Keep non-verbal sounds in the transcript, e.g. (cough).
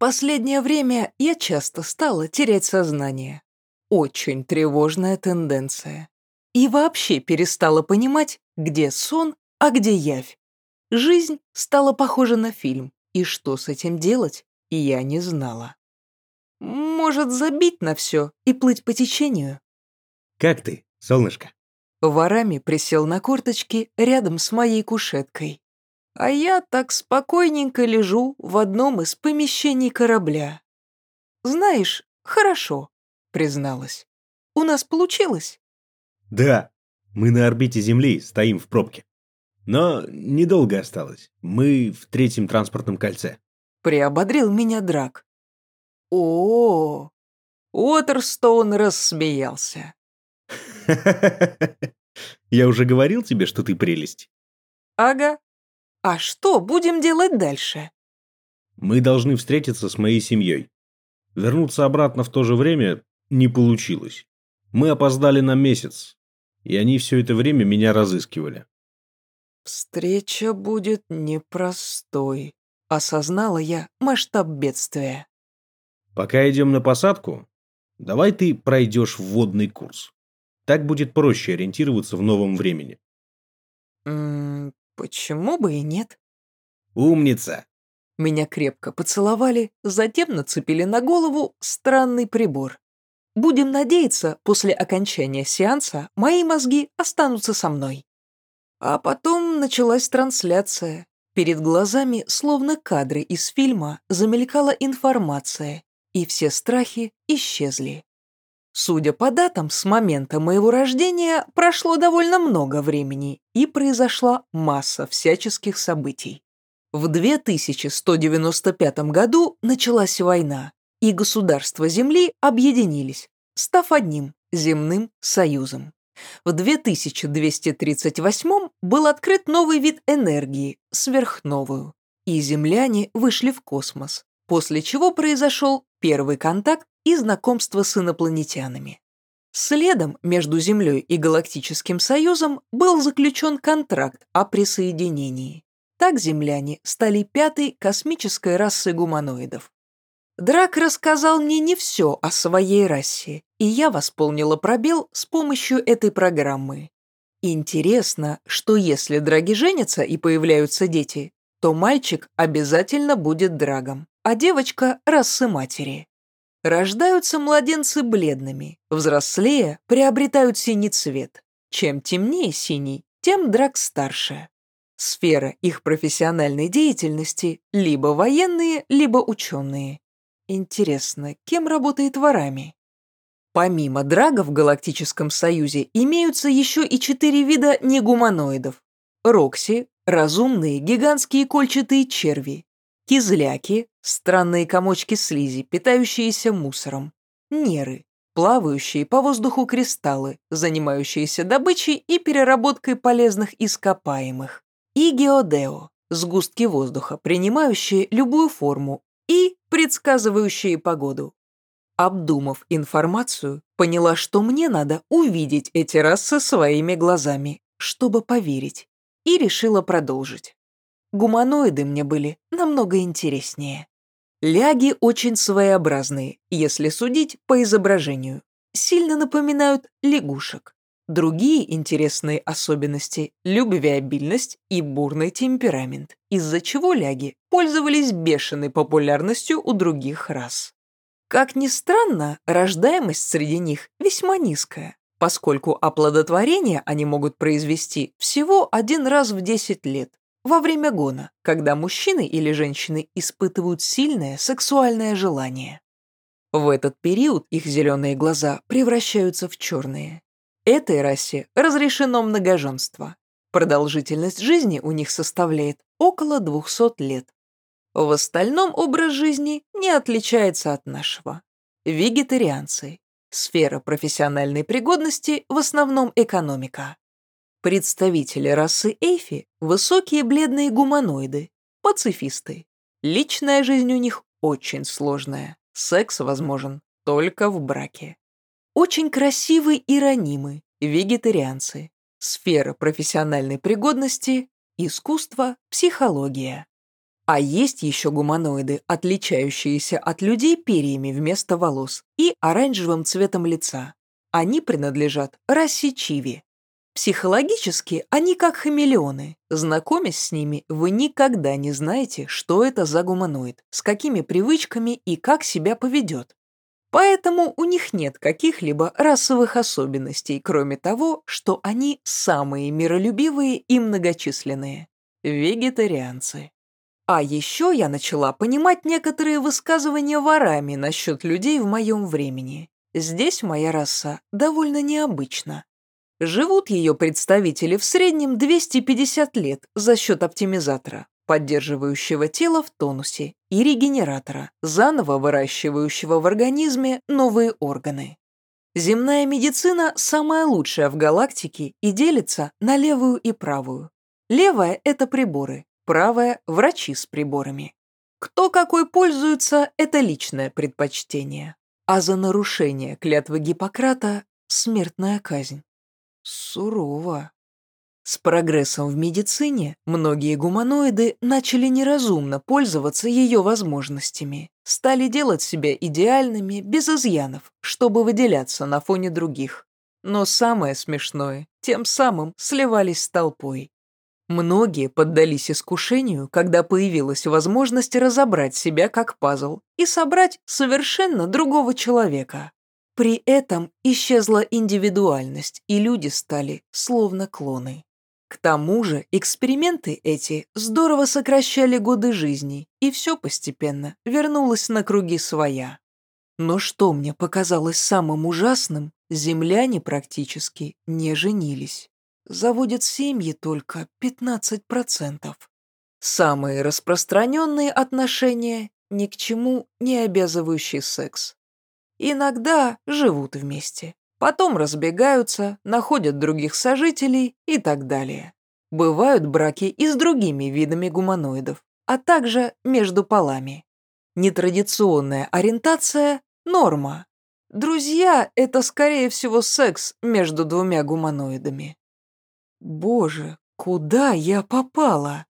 последнее время я часто стала терять сознание. Очень тревожная тенденция. И вообще перестала понимать, где сон, а где явь. Жизнь стала похожа на фильм, и что с этим делать, я не знала. Может, забить на все и плыть по течению? «Как ты, солнышко?» Варами присел на корточки рядом с моей кушеткой. А я так спокойненько лежу в одном из помещений корабля. «Знаешь, хорошо», — призналась. «У нас получилось?» «Да, мы на орбите Земли стоим в пробке. Но недолго осталось. Мы в третьем транспортном кольце». Приободрил меня Драк. О, -о, -о. Уотерстоун рассмеялся. (laughs) Я уже говорил тебе, что ты прелесть. Ага. А что будем делать дальше? Мы должны встретиться с моей семьей. Вернуться обратно в то же время не получилось. Мы опоздали на месяц, и они все это время меня разыскивали. Встреча будет непростой, осознала я масштаб бедствия. Пока идем на посадку, давай ты пройдешь вводный курс. Так будет проще ориентироваться в новом времени. М -м, почему бы и нет? Умница. Меня крепко поцеловали, затем нацепили на голову странный прибор. Будем надеяться, после окончания сеанса мои мозги останутся со мной. А потом началась трансляция. Перед глазами, словно кадры из фильма, замелькала информация, и все страхи исчезли. Судя по датам, с момента моего рождения прошло довольно много времени, и произошла масса всяческих событий. В 2195 году началась война, и государства Земли объединились, став одним земным союзом. В 2238 был открыт новый вид энергии – сверхновую, и земляне вышли в космос, после чего произошел первый контакт и знакомство с инопланетянами. Следом между Землей и Галактическим Союзом был заключен контракт о присоединении. Так земляне стали пятой космической расой гуманоидов. Драк рассказал мне не все о своей расе, и я восполнила пробел с помощью этой программы. Интересно, что если драги женятся и появляются дети, то мальчик обязательно будет драгом а девочка – расы матери. Рождаются младенцы бледными, взрослее приобретают синий цвет. Чем темнее синий, тем драк старше. Сфера их профессиональной деятельности – либо военные, либо ученые. Интересно, кем работает ворами? Помимо драгов в Галактическом Союзе имеются еще и четыре вида негуманоидов. Рокси – разумные гигантские кольчатые черви, кизляки, странные комочки слизи, питающиеся мусором, неры, плавающие по воздуху кристаллы, занимающиеся добычей и переработкой полезных ископаемых, и геодео, сгустки воздуха, принимающие любую форму и предсказывающие погоду. Обдумав информацию, поняла, что мне надо увидеть эти расы своими глазами, чтобы поверить, и решила продолжить. Гуманоиды мне были намного интереснее. Ляги очень своеобразные, если судить по изображению. Сильно напоминают лягушек. Другие интересные особенности – любвеобильность и бурный темперамент, из-за чего ляги пользовались бешеной популярностью у других рас. Как ни странно, рождаемость среди них весьма низкая, поскольку оплодотворение они могут произвести всего один раз в 10 лет, во время гона, когда мужчины или женщины испытывают сильное сексуальное желание. В этот период их зеленые глаза превращаются в черные. Этой расе разрешено многоженство. Продолжительность жизни у них составляет около 200 лет. В остальном образ жизни не отличается от нашего. Вегетарианцы. Сфера профессиональной пригодности в основном экономика. Представители расы Эйфи – высокие бледные гуманоиды, пацифисты. Личная жизнь у них очень сложная, секс возможен только в браке. Очень красивые и ранимы, вегетарианцы. Сфера профессиональной пригодности – искусство, психология. А есть еще гуманоиды, отличающиеся от людей перьями вместо волос и оранжевым цветом лица. Они принадлежат расе Чиви. Психологически они как хамелеоны. Знакомясь с ними, вы никогда не знаете, что это за гуманоид, с какими привычками и как себя поведет. Поэтому у них нет каких-либо расовых особенностей, кроме того, что они самые миролюбивые и многочисленные. Вегетарианцы. А еще я начала понимать некоторые высказывания ворами насчет людей в моем времени. Здесь моя раса довольно необычна. Живут ее представители в среднем 250 лет за счет оптимизатора, поддерживающего тело в тонусе, и регенератора, заново выращивающего в организме новые органы. Земная медицина самая лучшая в галактике и делится на левую и правую. Левая – это приборы, правая – врачи с приборами. Кто какой пользуется – это личное предпочтение. А за нарушение клятвы Гиппократа – смертная казнь. Сурово. С прогрессом в медицине многие гуманоиды начали неразумно пользоваться ее возможностями, стали делать себя идеальными, без изъянов, чтобы выделяться на фоне других. Но самое смешное, тем самым сливались с толпой. Многие поддались искушению, когда появилась возможность разобрать себя как пазл и собрать совершенно другого человека. При этом исчезла индивидуальность, и люди стали словно клоны. К тому же эксперименты эти здорово сокращали годы жизни, и все постепенно вернулось на круги своя. Но что мне показалось самым ужасным, земляне практически не женились. Заводят семьи только 15%. Самые распространенные отношения – ни к чему не обязывающий секс. Иногда живут вместе, потом разбегаются, находят других сожителей и так далее. Бывают браки и с другими видами гуманоидов, а также между полами. Нетрадиционная ориентация – норма. Друзья – это, скорее всего, секс между двумя гуманоидами. Боже, куда я попала?